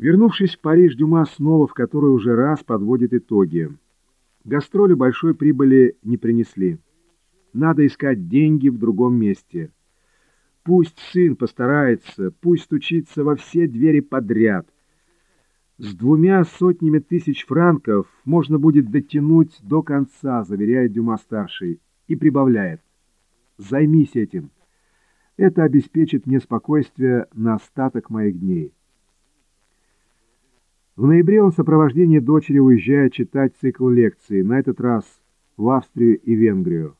Вернувшись в Париж, Дюма снова в который уже раз подводит итоги. Гастроли большой прибыли не принесли. Надо искать деньги в другом месте. Пусть сын постарается, пусть стучится во все двери подряд. С двумя сотнями тысяч франков можно будет дотянуть до конца, заверяет Дюма-старший, и прибавляет. Займись этим. Это обеспечит мне спокойствие на остаток моих дней. В ноябре он в сопровождении дочери уезжает читать цикл лекций, на этот раз в Австрию и Венгрию.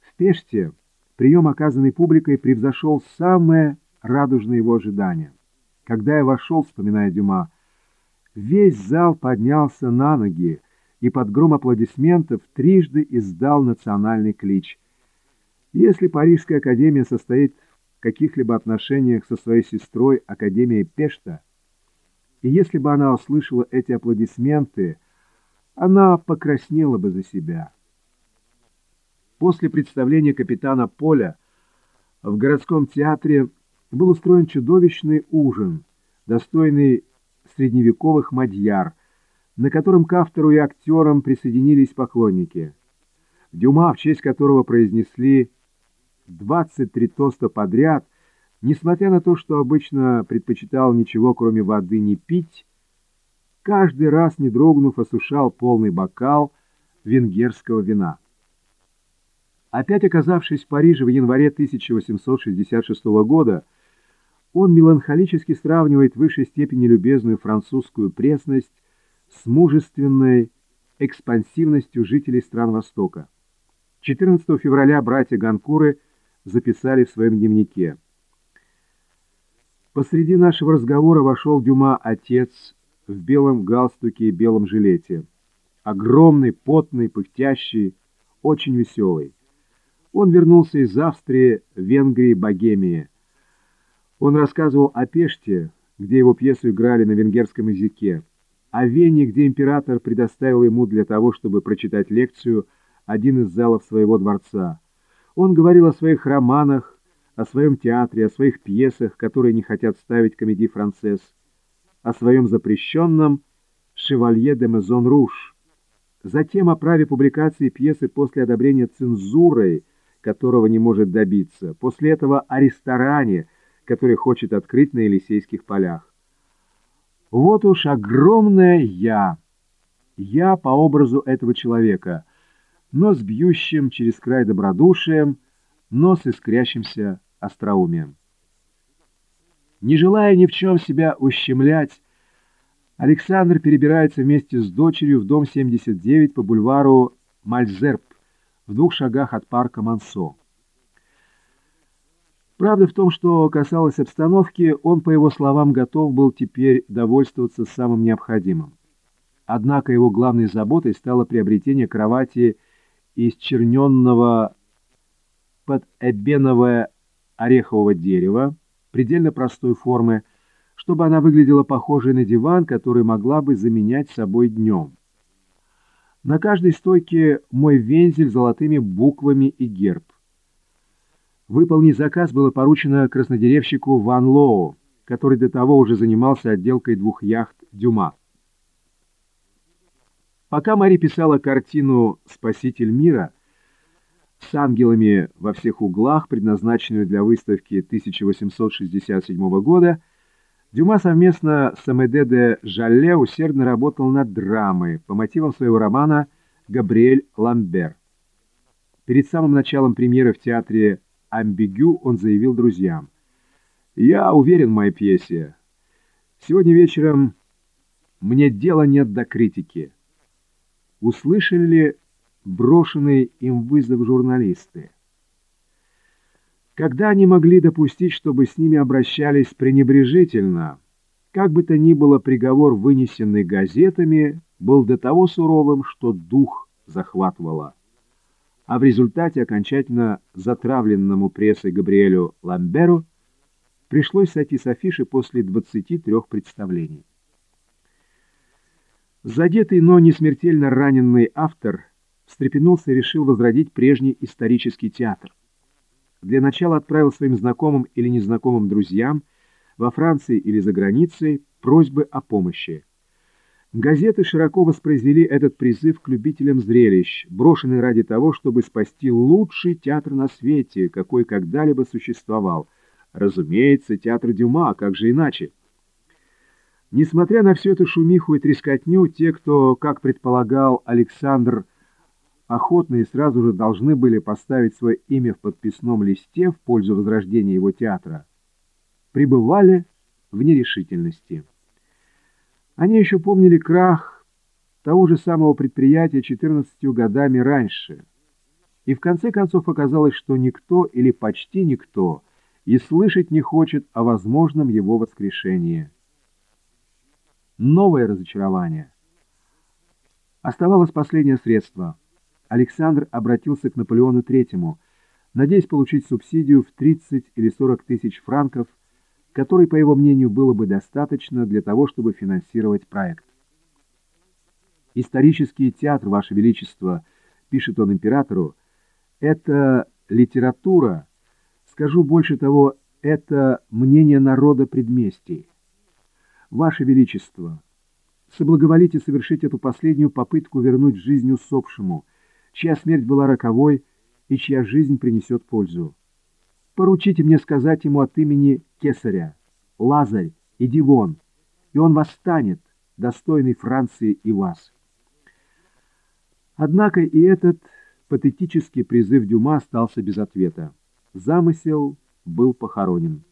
В Пеште прием, оказанный публикой, превзошел самое радужное его ожидание. Когда я вошел, вспоминая Дюма, весь зал поднялся на ноги и под гром аплодисментов трижды издал национальный клич. Если Парижская академия состоит в каких-либо отношениях со своей сестрой Академией Пешта, и если бы она услышала эти аплодисменты, она покраснела бы за себя. После представления капитана Поля в городском театре был устроен чудовищный ужин, достойный средневековых мадьяр, на котором к автору и актерам присоединились поклонники. Дюма, в честь которого произнесли 23 тоста подряд – Несмотря на то, что обычно предпочитал ничего, кроме воды, не пить, каждый раз, не дрогнув, осушал полный бокал венгерского вина. Опять оказавшись в Париже в январе 1866 года, он меланхолически сравнивает в высшей степени любезную французскую пресность с мужественной экспансивностью жителей стран Востока. 14 февраля братья Ганкуры записали в своем дневнике – Посреди нашего разговора вошел Дюма отец в белом галстуке и белом жилете. Огромный, потный, пыхтящий, очень веселый. Он вернулся из Австрии, Венгрии, Богемии. Он рассказывал о Пеште, где его пьесу играли на венгерском языке, о Вене, где император предоставил ему для того, чтобы прочитать лекцию, один из залов своего дворца. Он говорил о своих романах, о своем театре, о своих пьесах, которые не хотят ставить комедий францесс, о своем запрещенном «Шевалье де Мезон Руш», затем о праве публикации пьесы после одобрения цензурой, которого не может добиться, после этого о ресторане, который хочет открыть на Елисейских полях. Вот уж огромное «я», я по образу этого человека, но с бьющим через край добродушием, но с искрящимся остроумием. Не желая ни в чем себя ущемлять, Александр перебирается вместе с дочерью в дом 79 по бульвару Мальзерб в двух шагах от парка Мансо. Правда в том, что касалось обстановки, он, по его словам, готов был теперь довольствоваться самым необходимым. Однако его главной заботой стало приобретение кровати из черненного под эбеновое орехового дерева, предельно простой формы, чтобы она выглядела похожей на диван, который могла бы заменять собой днем. На каждой стойке мой вензель золотыми буквами и герб. Выполнить заказ было поручено краснодеревщику Ван Лоу, который до того уже занимался отделкой двух яхт Дюма. Пока Мари писала картину «Спаситель мира», с ангелами во всех углах, предназначенную для выставки 1867 года, Дюма совместно с Амеде де Жалле усердно работал над драмой по мотивам своего романа «Габриэль Ламбер». Перед самым началом премьеры в театре «Амбигю» он заявил друзьям. «Я уверен в моей пьесе. Сегодня вечером мне дела нет до критики». Услышали ли брошенный им вызов журналисты. Когда они могли допустить, чтобы с ними обращались пренебрежительно, как бы то ни было, приговор, вынесенный газетами, был до того суровым, что дух захватывало. А в результате окончательно затравленному прессой Габриэлю Ламберу пришлось сойти с афиши после 23 представлений. Задетый, но не смертельно раненный автор – встрепенулся и решил возродить прежний исторический театр. Для начала отправил своим знакомым или незнакомым друзьям во Франции или за границей просьбы о помощи. Газеты широко воспроизвели этот призыв к любителям зрелищ, брошенный ради того, чтобы спасти лучший театр на свете, какой когда-либо существовал. Разумеется, театр Дюма, как же иначе? Несмотря на всю эту шумиху и трескотню, те, кто, как предполагал Александр, охотно и сразу же должны были поставить свое имя в подписном листе в пользу возрождения его театра, пребывали в нерешительности. Они еще помнили крах того же самого предприятия 14 годами раньше. И в конце концов оказалось, что никто или почти никто и слышать не хочет о возможном его воскрешении. Новое разочарование. Оставалось последнее средство. Александр обратился к Наполеону III, надеясь получить субсидию в 30 или 40 тысяч франков которой, по его мнению, было бы достаточно для того, чтобы финансировать проект. «Исторический театр, Ваше Величество», — пишет он императору, — «это литература, скажу больше того, это мнение народа предместий. Ваше Величество, соблаговолите совершить эту последнюю попытку вернуть жизнь усопшему, чья смерть была роковой и чья жизнь принесет пользу. Поручите мне сказать ему от имени кесаря. Лазарь, иди вон, и он восстанет, достойный Франции и вас. Однако и этот патетический призыв Дюма остался без ответа. Замысел был похоронен.